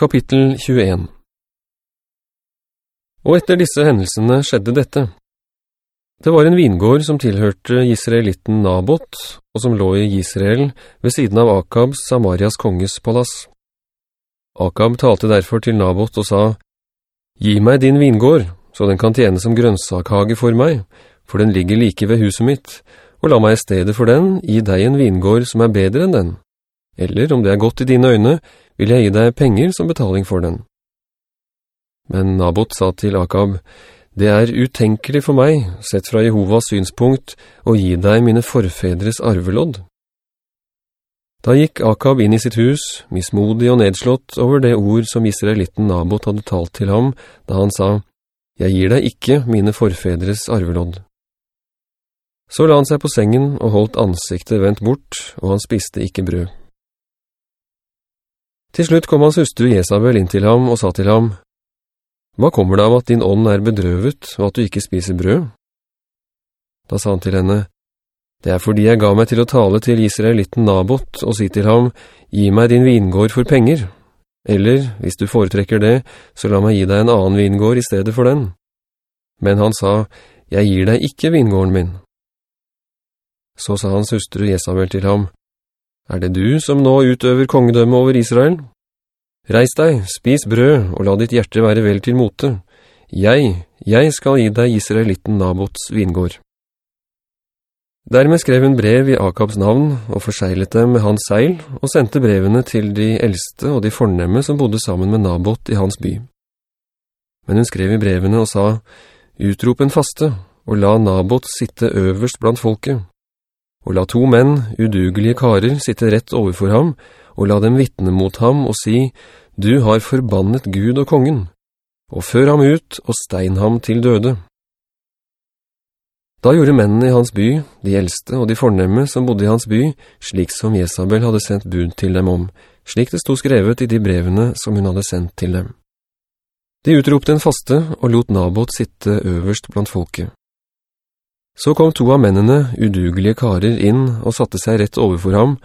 Kapittel 21 Og etter disse hendelsene skjedde dette. Det var en vingård som tilhørte Israelitten Nabot, og som lå i Israel ved siden av Akabs, Samarias konges palass. Akab talte derfor til Nabot og sa, «Gi meg din vingård, så den kan tjene som grønnsakhage for meg, for den ligger like ved huset mitt, og la meg i stedet for den gi deg en vingård som er bedre enn den. Eller, om det er godt i dine øyne, vil jeg gi deg penger som betaling for den. Men Nabot sa til Akab, det er utenkelig for meg, sett fra Jehovas synspunkt, å gi deg mine forfedres arvelodd. Da gikk Akab inn i sitt hus, mismodig og nedslått over det ord som israelitten Nabot hadde talt til ham, da han sa, «Jeg gir deg ikke mine forfedres arvelodd.» Så la han seg på sengen og holdt ansiktet vendt bort, og han spiste ikke brød. Til slutt kom hans hustru Jesabel inn til ham og sa til ham, «Hva kommer det av at din ånd er bedrøvet og at du ikke spiser brød?» Da sa han til henne, «Det er fordi jeg ga meg til å tale til israelitten Nabot og si til ham, «Gi meg din vingård for penger.» Eller, hvis du foretrekker det, så la meg gi deg en annen vingård i stedet for den. Men han sa, «Jeg gir deg ikke vingården min.» Så sa hans hustru Jesabel til ham, er det du som nå utøver kongedømme over Israel? Reis deg, spis brød, og la ditt hjerte være vel til mote. Jeg, jeg skal gi deg israelitten Nabots vingård. Dermed skrev hun brev i Akabs navn og forseglet dem med hans seil og sendte brevene til de eldste og de fornemme som bodde sammen med Nabot i hans by. Men hun skrev i brevene og sa, «Utrop en faste, og la Nabot sitte øverst blant folket.» Og la to menn, udugelige karer, sitte rett overfor ham, og la dem vittne mot ham og si, «Du har forbannet Gud og kongen», og før ham ut og stein ham til døde. Da gjorde mennene i hans by, de eldste og de fornemme som bodde i hans by, slik som Jesabel hadde sendt bud til dem om, slik det stod skrevet i de brevene som hun hadde sendt til dem. De utropte en faste og lot Nabot sitte øverst blant folket. Så kom to av mennene, udugelige karer, inn og satte seg rett overfor ham,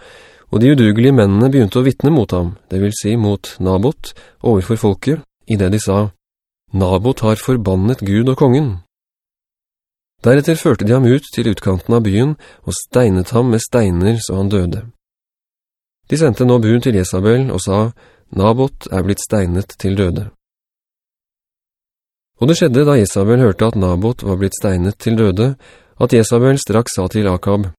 og de udugelige mennene begynte å vittne mot ham, det vil si mot Nabot, overfor folket, i det de sa, «Nabot har forbannet Gud og kongen». Deretter førte de ham ut til utkanten av byen og steinet ham med steiner så han døde. De sendte nå buen til Jezabel og sa, «Nabot er blitt steinet til døde». Og det skjedde da Jesabel hørte at Nabot var blitt steinet til døde, at Jesabel straks sa til Akab,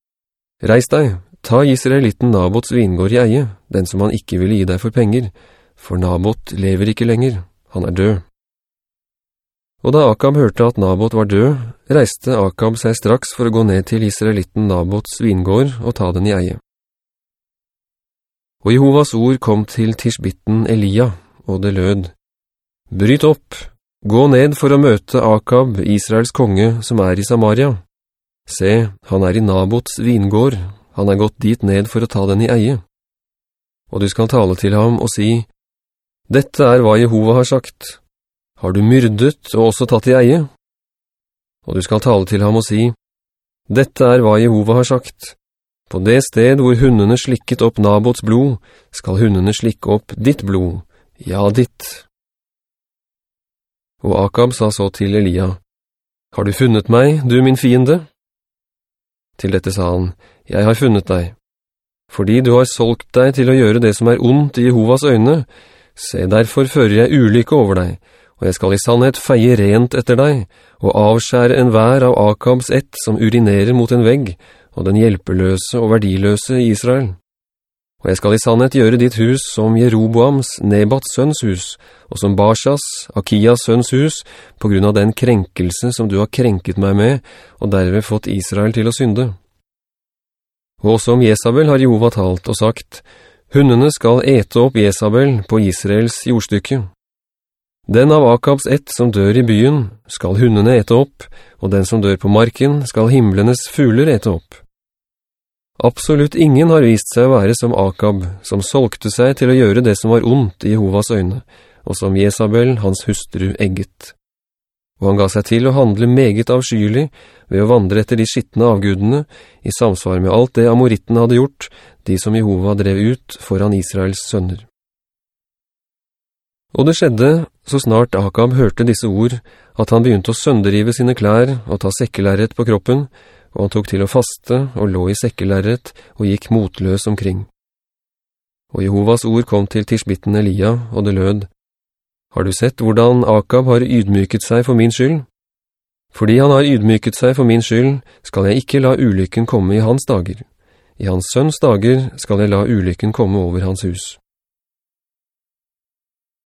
«Reis deg, ta israelitten Nabots vingård i eie, den som han ikke ville gi deg for penger, for Nabot lever ikke lenger, han er død.» Og da Akab hørte at Nabot var død, reiste Akab seg straks for å gå ned til israelitten Nabots vingård og ta den i eie. Og Jehovas ord kom til Tishbitten Elia, og det lød, «Bryt opp, gå ned for å møte Akab, Israels konge, som er i Samaria.» Se, han er i Nabots vingård, han er gått dit ned for å ta den i eie. Og du skal tale til ham og si, «Dette er hva Jehova har sagt. Har du myrdet og også tatt i eie?» Og du skal tale til ham og si, «Dette er hva Jehova har sagt. På det sted hvor hundene slikket opp Nabots blod, skal hundene slikke opp ditt blod, ja ditt.» Og Akab sa så til Elia, «Har du funnet meg, du min fiende?» Til dette sa han, «Jeg har funnet deg. Fordi du har solgt deg til å gjøre det som er ondt i Jehovas øyne, se derfor fører jeg ulykke over deg, og jeg skal i sannhet feie rent etter deg, og avskjære en vær av Akabs ett som urinerer mot en vegg, og den hjelpeløse og verdiløse i Israel. Og jeg skal i sannhet gjøre ditt hus som Jeroboams, Nebats sønns hus, og som Barsas, Akias sønns hus, på grunn av den krenkelse som du har krenket meg med, og derved fått Israel til å synde. Og også om Jesabel har Jehova talt og sagt, «Hundene skal ete opp Jesabel på Israels jordstykke. Den av Akabs ett som dør i byen skal hundene ete opp, og den som dør på marken skal himmelenes fugler ete opp.» Absolutt ingen har vist seg å være som Akab, som solgte seg til å gjøre det som var ondt i Jehovas øyne, og som Jezabel, hans hustru, egget. Og han ga seg til å handle meget avskyelig ved å vandre etter de skittende avgudene, i samsvar med alt det amoritten hadde gjort, de som Jehova drev ut foran Israels sønner. Og det skjedde, så snart Akab hørte disse ord, at han begynte å sønderive sine klær og ta sekkelæret på kroppen, og han tok til å faste og lå i sekkelæret og gikk motløs omkring. Og Jehovas ord kom til tirsbitten Elia, og det lød, «Har du sett hvordan Akab har ydmyket seg for min skyld? Fordi han har ydmyket seg for min skyld, skal jeg ikke la ulykken komme i hans dager. I hans sønns dager skal jeg la ulykken komme over hans hus.»